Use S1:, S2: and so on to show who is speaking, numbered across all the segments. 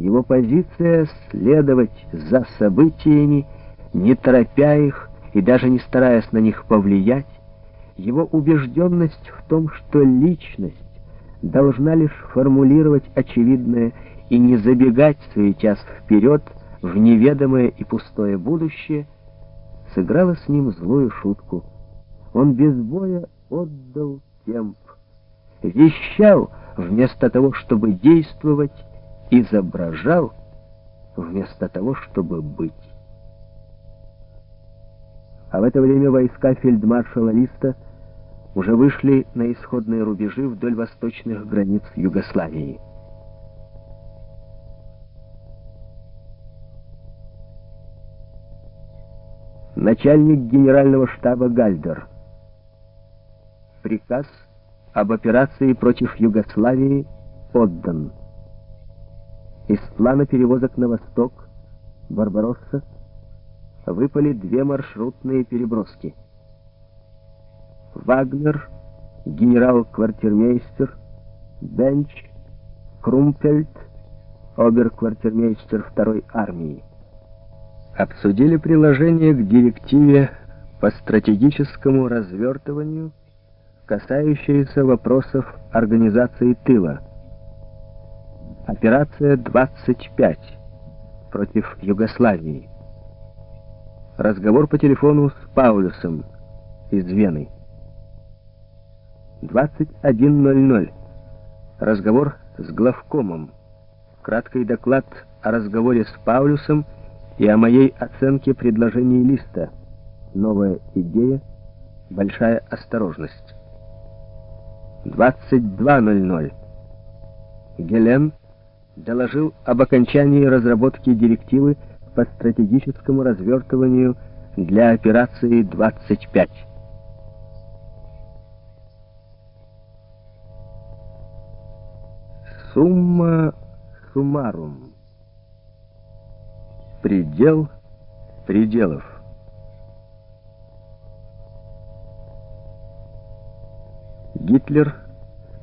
S1: Его позиция — следовать за событиями, не торопя их и даже не стараясь на них повлиять, его убежденность в том, что личность должна лишь формулировать очевидное и не забегать, суетясь вперед, в неведомое и пустое будущее, сыграла с ним злую шутку. Он без боя отдал темп, вещал вместо того, чтобы действовать, изображал вместо того, чтобы быть. А в это время войска фельдмаршала Листа уже вышли на исходные рубежи вдоль восточных границ Югославии. Начальник генерального штаба Гальдер. Приказ об операции против Югославии отдан. Из плана перевозок на восток Барбаросса выпали две маршрутные переброски. Вагнер, генерал-квартирмейстер, Бенч, Крумпельт, обер-квартирмейстер второй армии. Обсудили приложение к директиве по стратегическому развертыванию, касающееся вопросов организации тыла. Операция 25 против Югославии. Разговор по телефону с Паулюсом из Вены. 21.00. Разговор с главкомом. Краткий доклад о разговоре с Паулюсом и о моей оценке предложений листа. Новая идея, большая осторожность. 22.00. Гелен доложил об окончании разработки директивы по стратегическому развертыванию для операции 25. Сумма суммарум. Предел пределов. Гитлер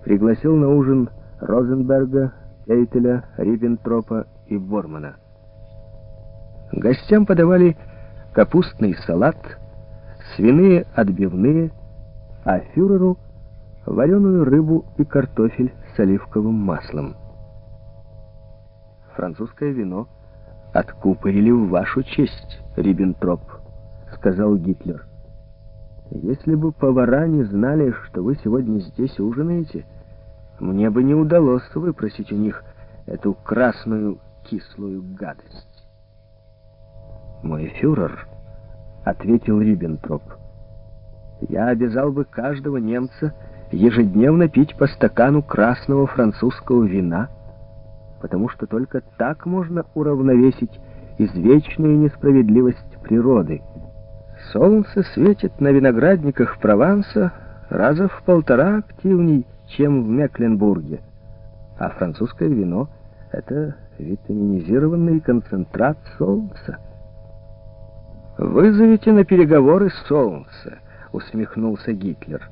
S1: пригласил на ужин Розенберга, Эйтеля, Риббентропа и Бормана. Гостям подавали капустный салат, свиные отбивные, а фюреру — вареную рыбу и картофель с оливковым маслом. Французское вино откупорили в вашу честь, Риббентроп, сказал Гитлер. Если бы повара не знали, что вы сегодня здесь ужинаете, мне бы не удалось выпросить у них эту красную кислую гадость. «Мой фюрер», — ответил Риббентроп, — «я обязал бы каждого немца ежедневно пить по стакану красного французского вина, потому что только так можно уравновесить извечную несправедливость природы. Солнце светит на виноградниках Прованса раза в полтора активней, чем в Мекленбурге, а французское вино — это витаминизированный концентрат солнца. «Вызовите на переговоры солнце», — усмехнулся Гитлер.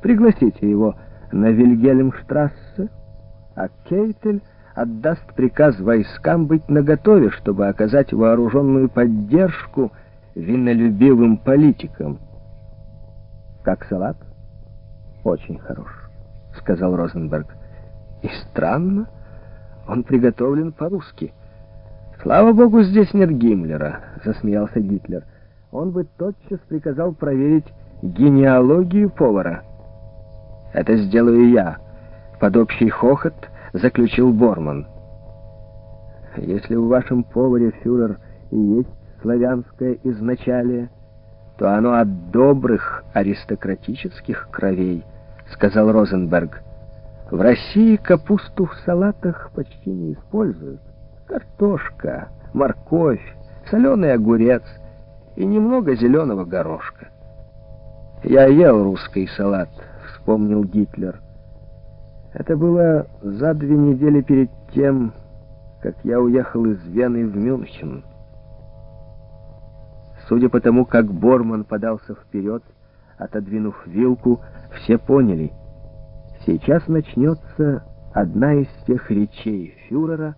S1: «Пригласите его на Вильгельмштрассе, а Кейтель отдаст приказ войскам быть наготове, чтобы оказать вооруженную поддержку винолюбивым политикам». «Как салат?» «Очень хорош», — сказал Розенберг. «И странно, он приготовлен по-русски». «Слава богу, здесь нет Гиммлера», — засмеялся Гитлер. «Он бы тотчас приказал проверить генеалогию повара». «Это сделаю я», — под общий хохот заключил Борман. «Если в вашем поваре, фюрер, и есть славянское изначалие, то оно от добрых аристократических кровей», — сказал Розенберг. «В России капусту в салатах почти не используют картошка, морковь, соленый огурец и немного зеленого горошка. «Я ел русский салат», — вспомнил Гитлер. Это было за две недели перед тем, как я уехал из Вены в Мюнхен. Судя по тому, как Борман подался вперед, отодвинув вилку, все поняли. Сейчас начнется одна из тех речей фюрера,